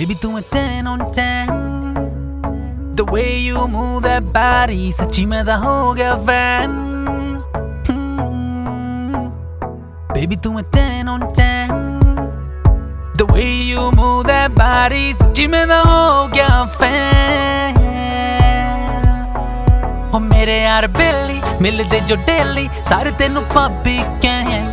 Baby, ਤੂੰ a 10 on 10 The way you move that body ਸੱਚੀ ਮੈਂ ਤਾਂ ਹੋ ਗਿਆ ਫੈਨ Baby, ਤੂੰ a 10 on 10 The way you move that body ਸੱਚੀ ਮੈਂ ਤਾਂ ਹੋ ਗਿਆ ਫੈਨ ਹੋ ਮੇਰੇ ਯਾਰ ਬਿੱਲੀ ਮਿਲਦੇ ਜੋ ਡੇਲੀ ਸਾਰੇ ਤੈਨੂੰ ਭਾਬੀ ਕਹਿਣ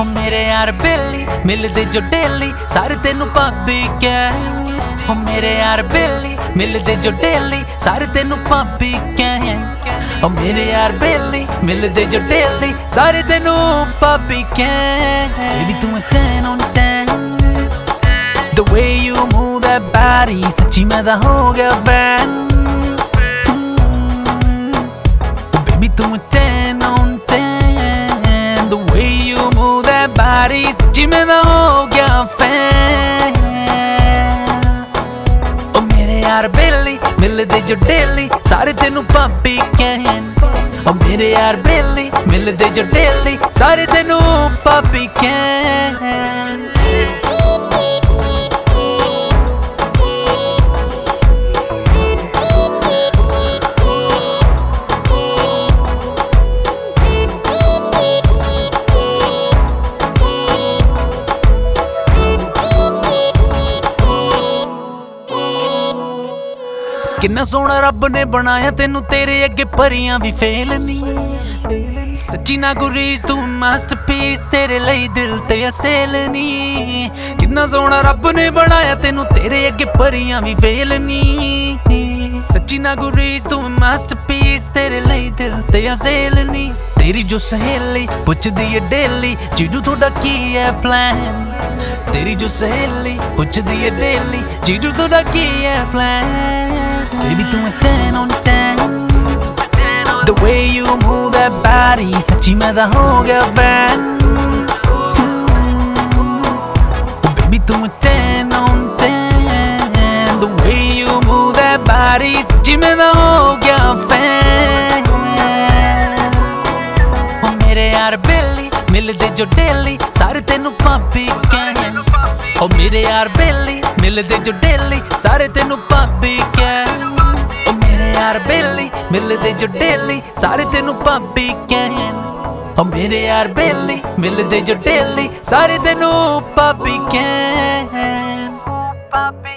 ਓ ਮੇਰੇ ਯਾਰ ਬੇਲੀ ਮਿਲਦੇ ਜੋ ਡੇਲੀ ਸਾਰੇ ਤੈਨੂੰ ਭਾਬੀ ਕਹਿਣ ਹੋ ਮੇਰੇ ਯਾਰ ਬੇਲੀ, ਮਿਲਦੇ ਜੋ ਡੇਲੀ, ਸਾਰੇ ਤੈਨੂੰ ਭਾਬੀ ਕਹਿਣ ਹੋ ਮੇਰੇ ਯਾਰ ਬੇਲੀ, ਮਿਲਦੇ ਜੋ ਡੇਲੀ, ਸਾਰੇ ਤੈਨੂੰ ਭਾਬੀ ਕਹਿਣ ਬੇਬੀ ਤੂੰ ਹੈ 10 on 10 The way you move that body, ਸੱਚੀ ਮੈਂ ਤਾਂ ਹੋ ਗਿਆ fan ਬੇਬੀ ਤੂੰ 10 on 10 The way you move that body, ਸੱਚੀ ਮੈਂ ਤਾਂ ਹੋ ਗਿਆ fan ਮਿਲਦੇ ਜੋ ਡੇਲੀ ਸਾਰੇ ਤੈਨੂੰ ਭਾਬੀ ਕਹਿਣ। ਉਹ ਮੇਰੇ ਯਾਰ ਬੇਲੀ, ਮਿਲਦੇ ਜੋ ਡੇਲੀ ਸਾਰੇ ਤੈਨੂੰ ਭਾਬੀ ਕਹਿਣ। ਕਿੰਨਾ ਸੋਹਣਾ ਰੱਬ ਨੇ ਬਣਾਇਆ, ਤੈਨੂੰ ਤੇਰੇ ਅੱਗੇ ਪਰੀਆਂ ਵੀ ਫੇਲ ਨਹੀਂ ਸੱਚੀ ਨਾ ਗੁਰੀਸ ਤੂੰ ਮਾਸਟਰਪੀਸ ਤੇਰੇ ਲਈ ਦਿਲ ਤੇ ਅਸੇਲ ਨਹੀਂ ਕਿੰਨਾ ਸੋਹਣਾ ਰੱਬ ਨੇ ਬਣਾਇਆ, ਤੈਨੂੰ ਤੇਰੇ ਅੱਗੇ ਪਰੀਆਂ ਵੀ ਫੇਲ ਨਹੀਂ ਸੱਚੀ ਨਾ ਗੁਰੀਸ ਤੂੰ ਮਾਸਟਰਪੀਸ ਤੇਰੇ ਲਈ ਦਿਲ ਤੇ ਅਸੇਲ ਨਹੀਂ ਤੇਰੀ ਜੋ ਸਹੇਲੀ ਪੁੱਛਦੀ ਏ ਡੇਲੀ ਜੀਜੂ ਤੁਹਾਡਾ ਕੀ ਹੈ ਪਲਾਨ ਤੇਰੀ ਜੋ ਸਹੇਲੀ ਪੁੱਛਦੀ ਏ ਡੇਲੀ ਜੀਜੂ ਤੁਹਾਡਾ ਕੀ ਹੈ plan Baby, doing 10 on 10 The way you move that body सच्ची मैं the whole गया फैन Baby, तुम 10 on 10 The way you move that body सच्ची मैं तो हो गया फैन ओ मेरे ਮਿਲਦੇ ਜੋ ਡੇਲੀ, ਸਾਰੇ ਤੈਨੂੰ ਭਾਬੀ ਕਹਿਣ। ਹੋ ਮੇਰੇ ਯਾਰ ਬੇਲੀ ਮਿਲਦੇ ਜੋ ਡੇਲੀ, ਸਾਰੇ ਤੈਨੂੰ ਭਾਬੀ ਕਹਿਣ। ਹੋ ਮੇਰੇ ਯਾਰ ਬੇਲੀ ਮਿਲਦੇ ਜੋ ਡੇਲੀ, ਸਾਰੇ ਤੈਨੂੰ ਭਾਬੀ ਕਹਿਣ। ਹੋ ਮੇਰੇ ਯਾਰ ਬੇਲੀ ਮਿਲਦੇ ਜੋ ਡੇਲੀ, ਸਾਰੇ ਤੈਨੂੰ ਭਾਬੀ ਕਹਿਣ। ਭਾਬੀ